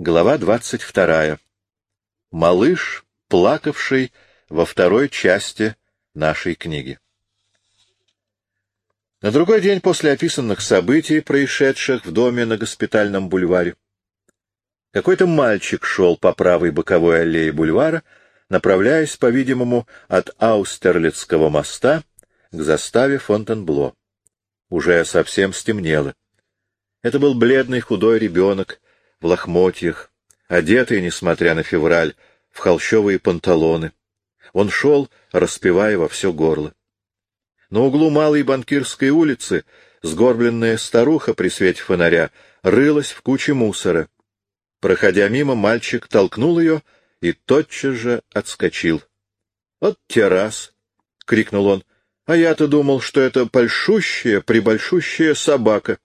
Глава двадцать вторая. Малыш, плакавший во второй части нашей книги. На другой день после описанных событий, происшедших в доме на госпитальном бульваре, какой-то мальчик шел по правой боковой аллее бульвара, направляясь, по-видимому, от Аустерлицкого моста к заставе Фонтенбло. Уже совсем стемнело. Это был бледный худой ребенок в лохмотьях, одетый, несмотря на февраль, в холщовые панталоны. Он шел, распевая во все горло. На углу Малой Банкирской улицы сгорбленная старуха при свете фонаря рылась в куче мусора. Проходя мимо, мальчик толкнул ее и тотчас же отскочил. — Вот террас! — крикнул он. — А я-то думал, что это большущая, прибольшущая собака.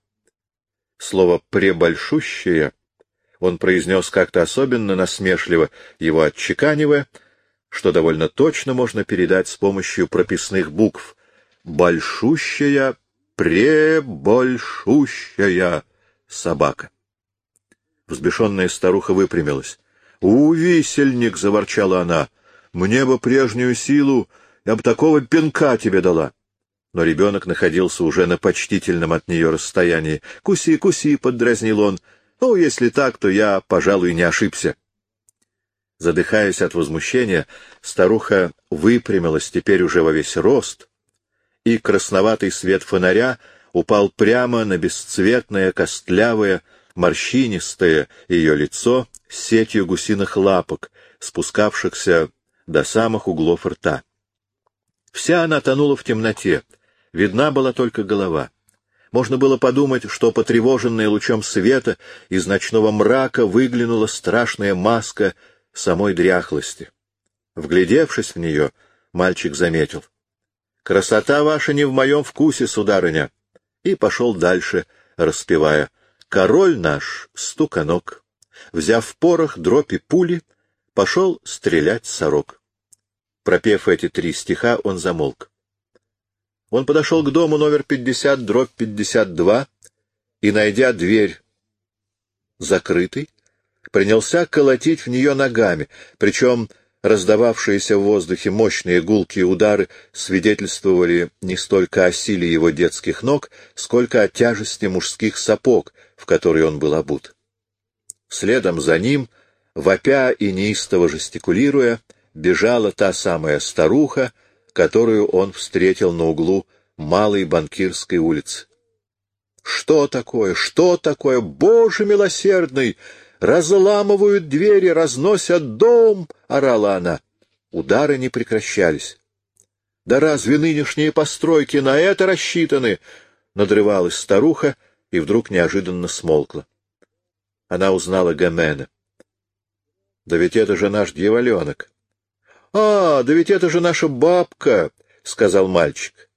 Слово «пребольшущая» он произнес как-то особенно насмешливо, его отчеканивая, что довольно точно можно передать с помощью прописных букв. «Большущая, пребольшущая собака». Взбешенная старуха выпрямилась. «У, висельник!» — заворчала она. «Мне бы прежнюю силу, я бы такого пинка тебе дала!» Но ребенок находился уже на почтительном от нее расстоянии. «Куси, куси!» — поддразнил он. «Ну, если так, то я, пожалуй, не ошибся». Задыхаясь от возмущения, старуха выпрямилась теперь уже во весь рост, и красноватый свет фонаря упал прямо на бесцветное, костлявое, морщинистое ее лицо с сетью гусиных лапок, спускавшихся до самых углов рта. Вся она тонула в темноте, видна была только голова. Можно было подумать, что, потревоженная лучом света, из ночного мрака выглянула страшная маска самой дряхлости. Вглядевшись в нее, мальчик заметил. — Красота ваша не в моем вкусе, сударыня! И пошел дальше, распевая. Король наш, стуканок, взяв порох, дробь и пули, пошел стрелять сорок. Пропев эти три стиха, он замолк. Он подошел к дому номер 50, дробь 52, и, найдя дверь закрытой, принялся колотить в нее ногами, причем раздававшиеся в воздухе мощные гулкие удары свидетельствовали не столько о силе его детских ног, сколько о тяжести мужских сапог, в которые он был обут. Следом за ним, вопя и неистово жестикулируя, бежала та самая старуха, которую он встретил на углу Малой Банкирской улицы. «Что такое? Что такое? Боже милосердный! Разламывают двери, разносят дом!» — орала она. Удары не прекращались. «Да разве нынешние постройки на это рассчитаны?» — надрывалась старуха и вдруг неожиданно смолкла. Она узнала Гомена. «Да ведь это же наш дьяволенок!» «А, да ведь это же наша бабка!» — сказал мальчик.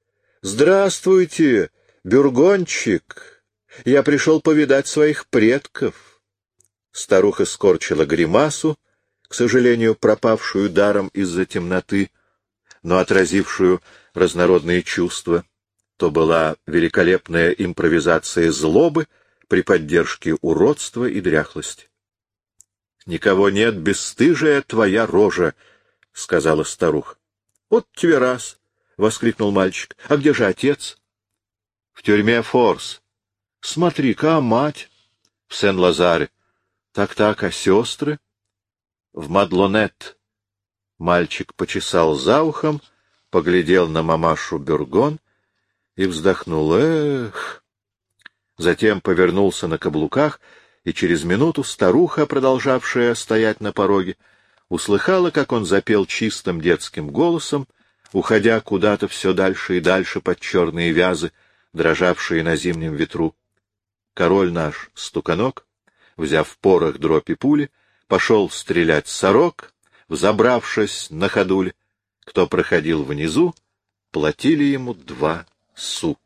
«Здравствуйте, бюргончик! Я пришел повидать своих предков!» Старуха скорчила гримасу, к сожалению, пропавшую даром из-за темноты, но отразившую разнородные чувства. То была великолепная импровизация злобы при поддержке уродства и дряхлости. «Никого нет, бесстыжая твоя рожа!» — сказала старуха. — Вот тебе раз! — воскликнул мальчик. — А где же отец? — В тюрьме Форс. — Смотри-ка, мать? — В Сен-Лазаре. Так-так, а сестры? — В Мадлонет. Мальчик почесал за ухом, поглядел на мамашу Бюргон и вздохнул. Эх! Затем повернулся на каблуках, и через минуту старуха, продолжавшая стоять на пороге, — услыхала, как он запел чистым детским голосом, уходя куда-то все дальше и дальше под черные вязы, дрожавшие на зимнем ветру. Король наш, стуканок, взяв порох, дробь и пули, пошел стрелять сорок, взобравшись на ходуль. Кто проходил внизу, платили ему два су.